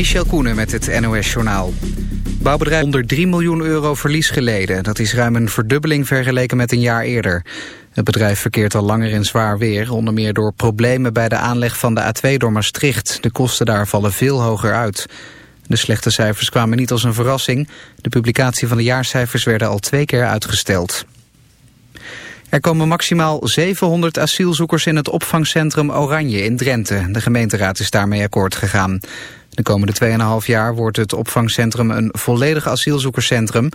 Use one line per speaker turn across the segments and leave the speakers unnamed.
Michel Koenen met het NOS-journaal. Bouwbedrijf onder 3 miljoen euro verlies geleden. Dat is ruim een verdubbeling vergeleken met een jaar eerder. Het bedrijf verkeert al langer in zwaar weer... onder meer door problemen bij de aanleg van de A2 door Maastricht. De kosten daar vallen veel hoger uit. De slechte cijfers kwamen niet als een verrassing. De publicatie van de jaarcijfers werden al twee keer uitgesteld. Er komen maximaal 700 asielzoekers in het opvangcentrum Oranje in Drenthe. De gemeenteraad is daarmee akkoord gegaan. De komende 2,5 jaar wordt het opvangcentrum een volledig asielzoekerscentrum.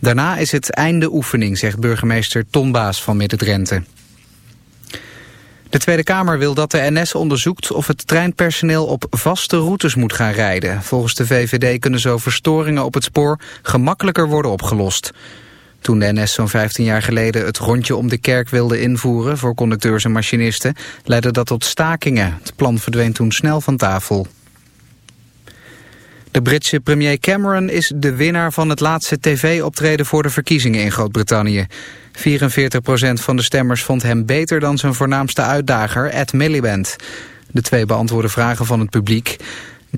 Daarna is het einde oefening, zegt burgemeester Ton Baas van Midden-Drenthe. De Tweede Kamer wil dat de NS onderzoekt of het treinpersoneel op vaste routes moet gaan rijden. Volgens de VVD kunnen zo verstoringen op het spoor gemakkelijker worden opgelost. Toen de NS zo'n 15 jaar geleden het rondje om de kerk wilde invoeren voor conducteurs en machinisten, leidde dat tot stakingen. Het plan verdween toen snel van tafel. De Britse premier Cameron is de winnaar van het laatste tv-optreden voor de verkiezingen in Groot-Brittannië. 44% van de stemmers vond hem beter dan zijn voornaamste uitdager, Ed Miliband. De twee beantwoorden vragen van het publiek.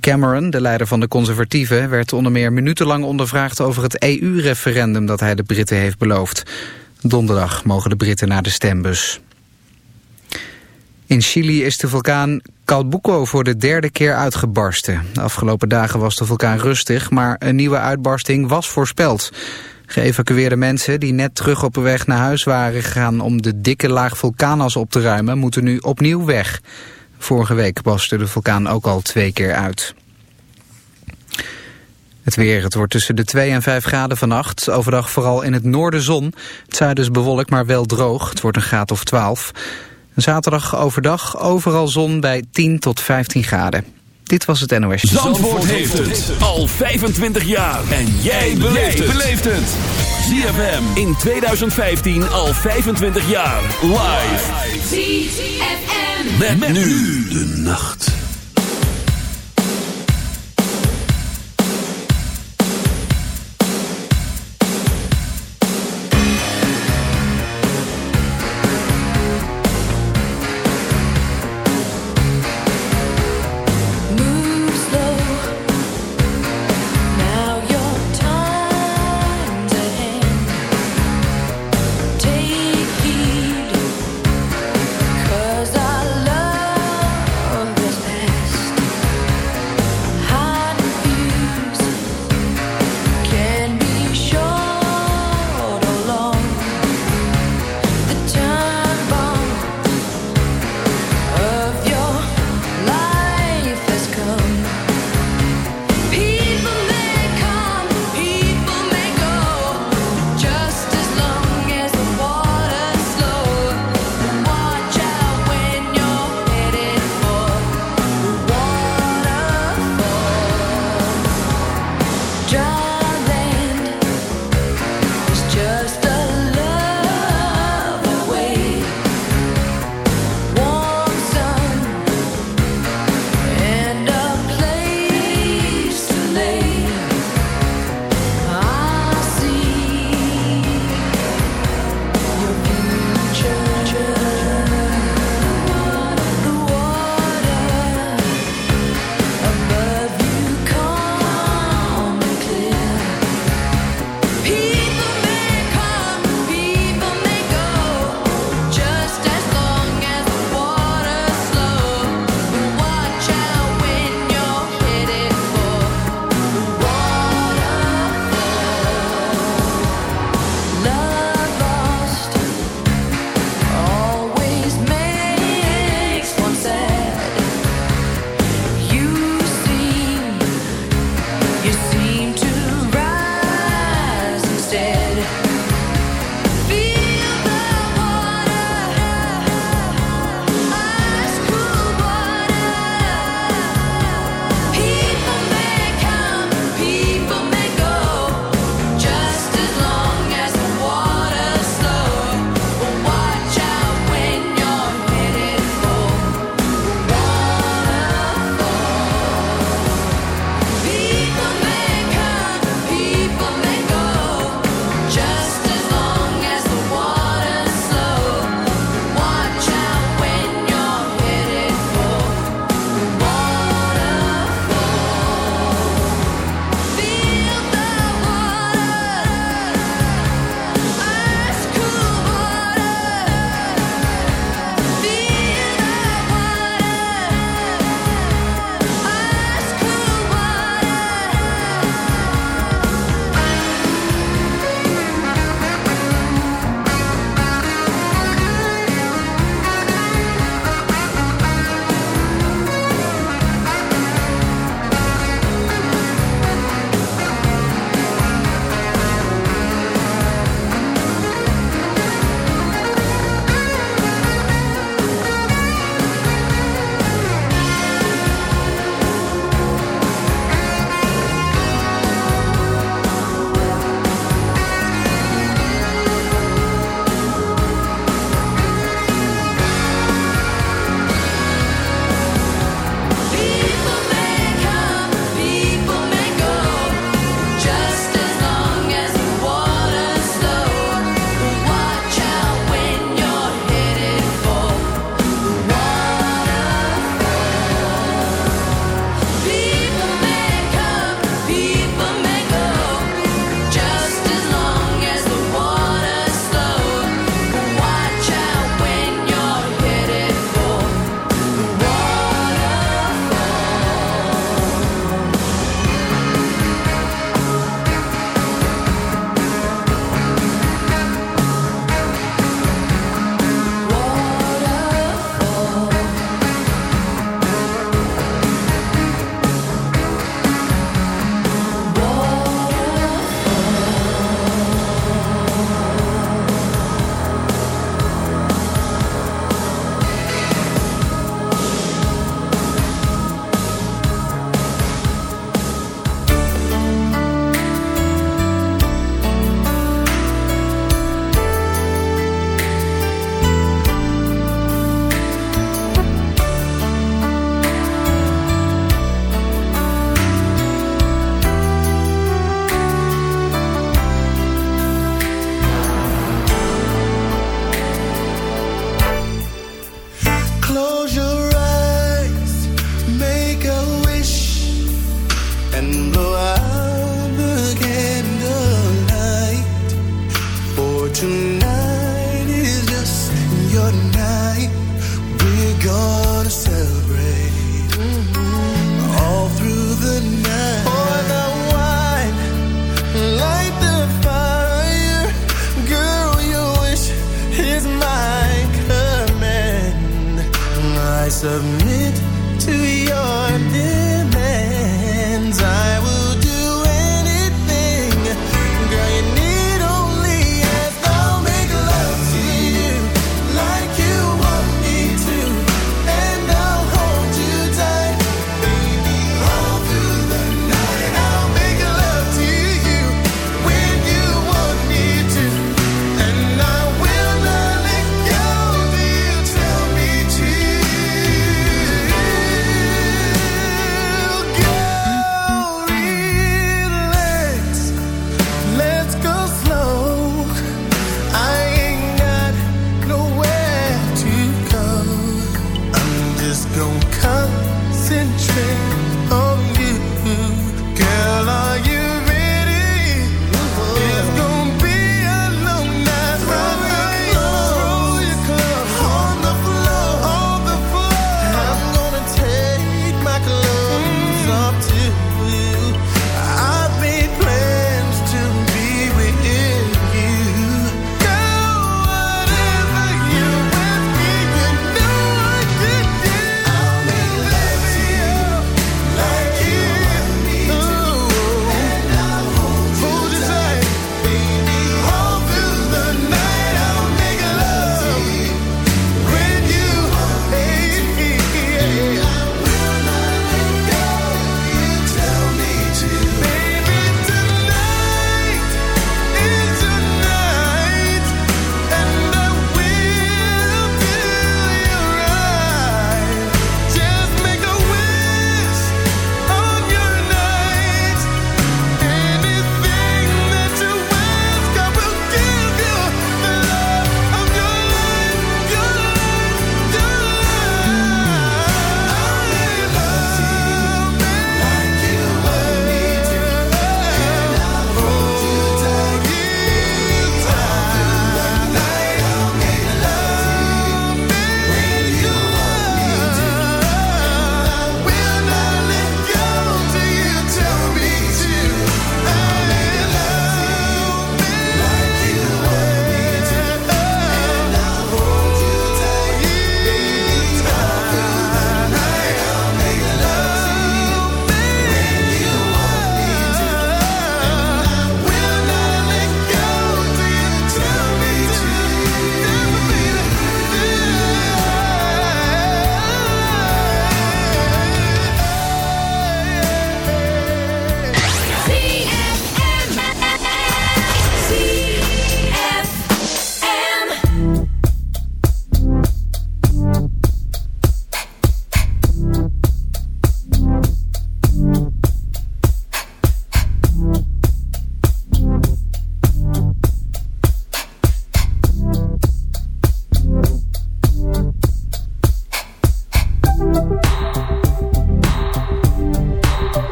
Cameron, de leider van de conservatieven, werd onder meer minutenlang ondervraagd over het EU-referendum dat hij de Britten heeft beloofd. Donderdag mogen de Britten naar de stembus. In Chili is de vulkaan Calbuco voor de derde keer uitgebarsten. De afgelopen dagen was de vulkaan rustig, maar een nieuwe uitbarsting was voorspeld. Geëvacueerde mensen die net terug op weg naar huis waren gegaan om de dikke laag vulkaanas op te ruimen, moeten nu opnieuw weg. Vorige week barstte de vulkaan ook al twee keer uit. Het weer, het wordt tussen de 2 en 5 graden vannacht. Overdag vooral in het noorden zon. Het zuiden is bewolkt, maar wel droog. Het wordt een graad of 12. Zaterdag overdag overal zon bij 10 tot 15 graden. Dit was het NOS.
Zandvoort, Zandvoort heeft het al 25 jaar. En jij beleeft het. ZFM in 2015 al 25 jaar. Live. ZFM. Met, met nu de nacht.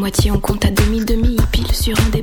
Moitié, on compte à demi-demi. Pile sur un des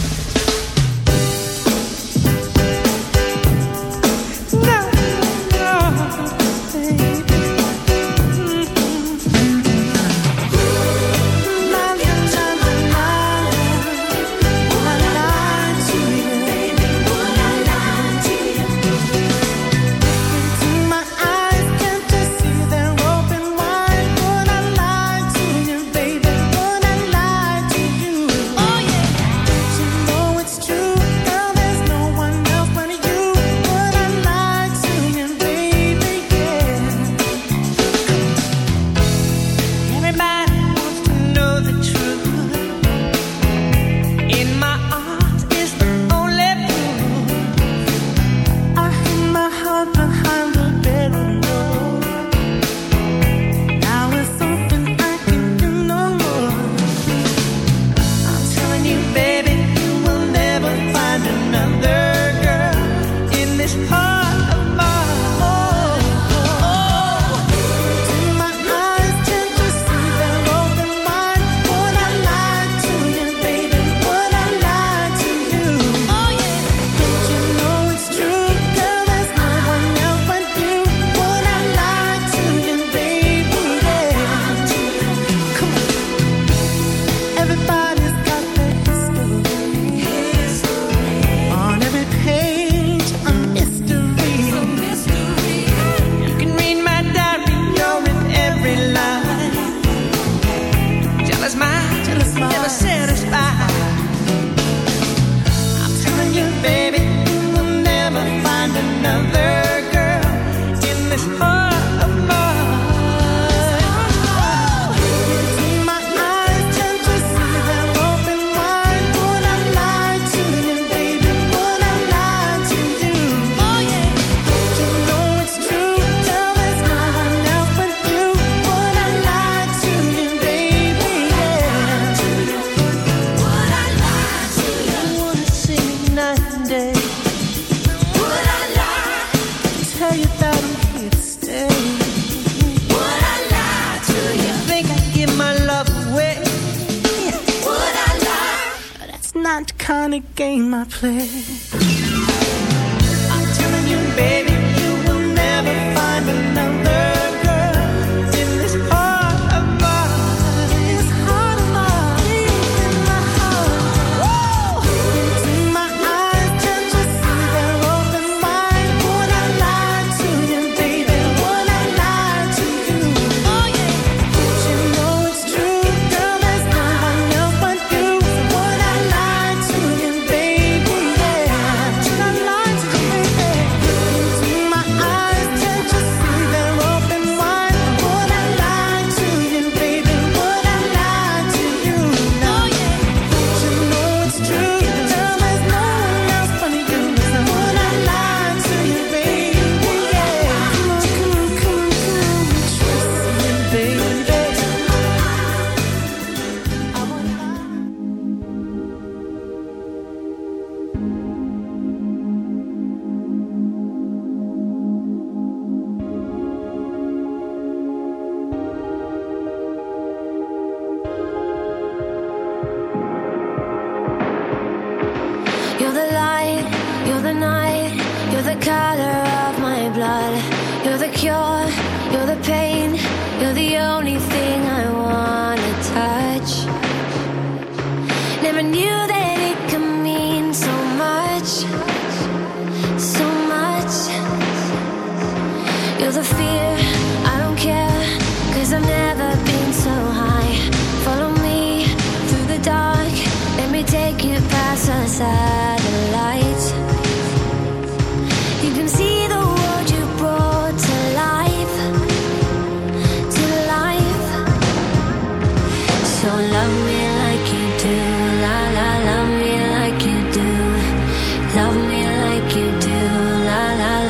like you do.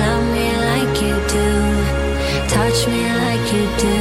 Love me like you do. Touch me like you do.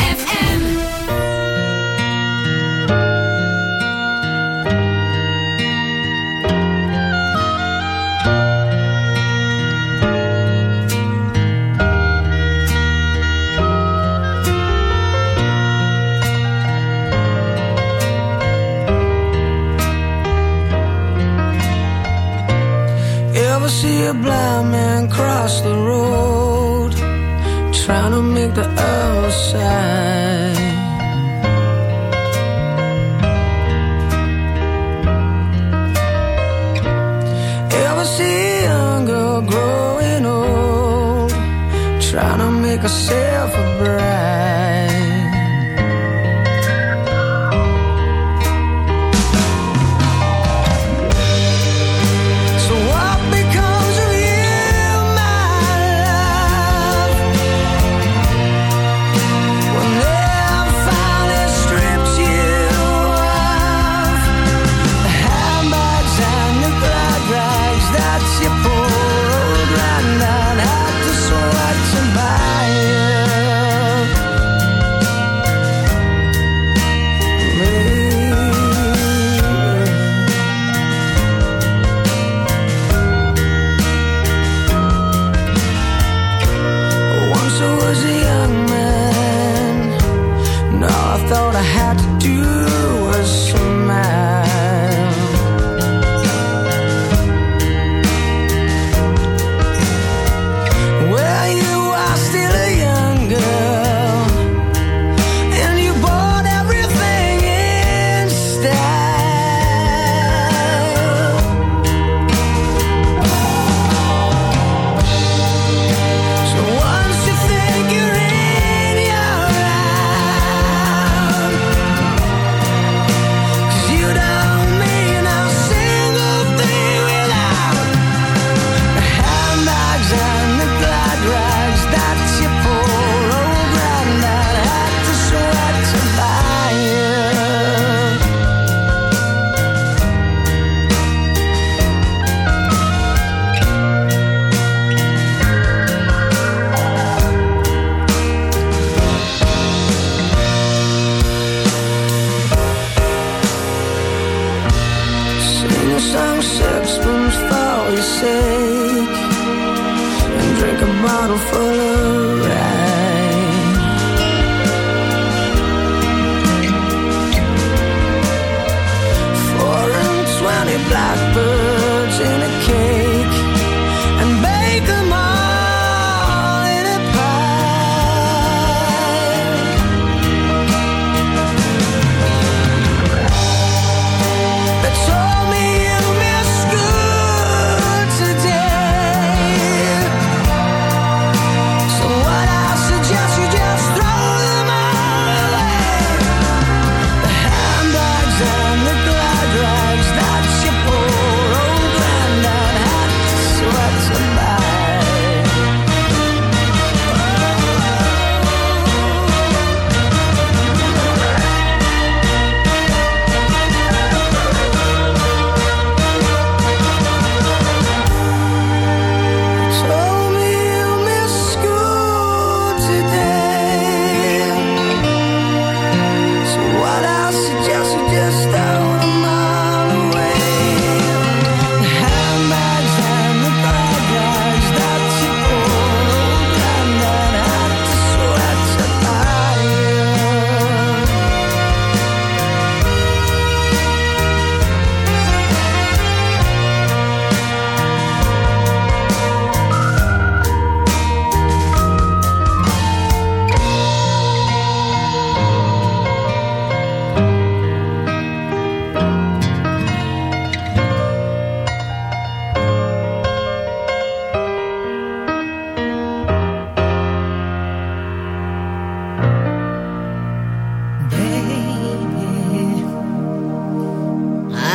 bottle full of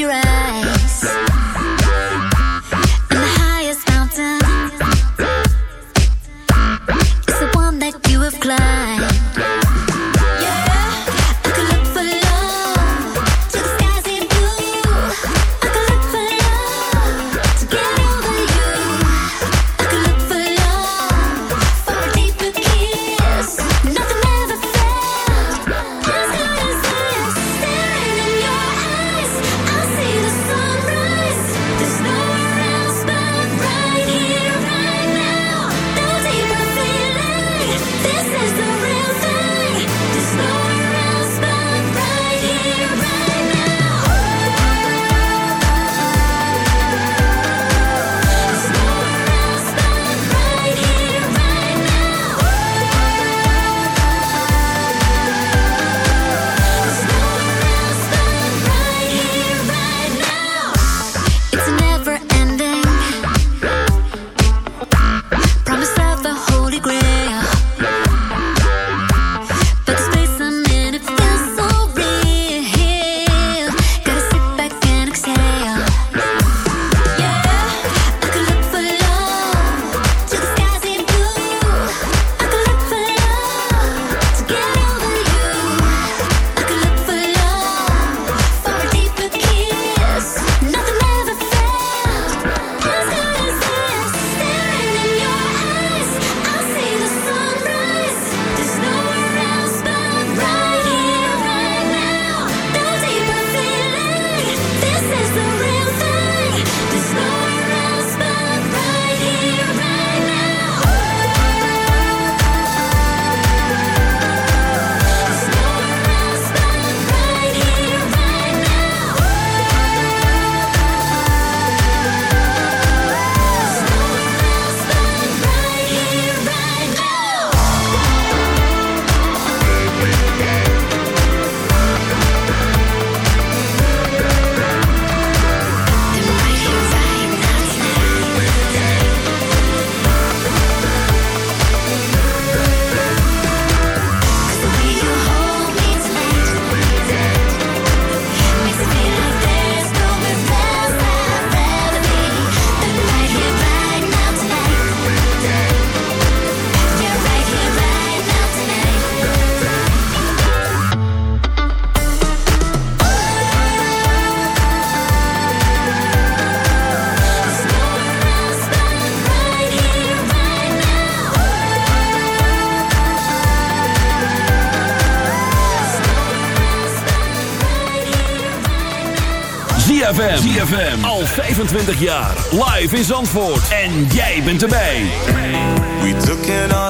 your eyes 25 jaar. Live in Zandvoort. En jij bent erbij.
We took it
on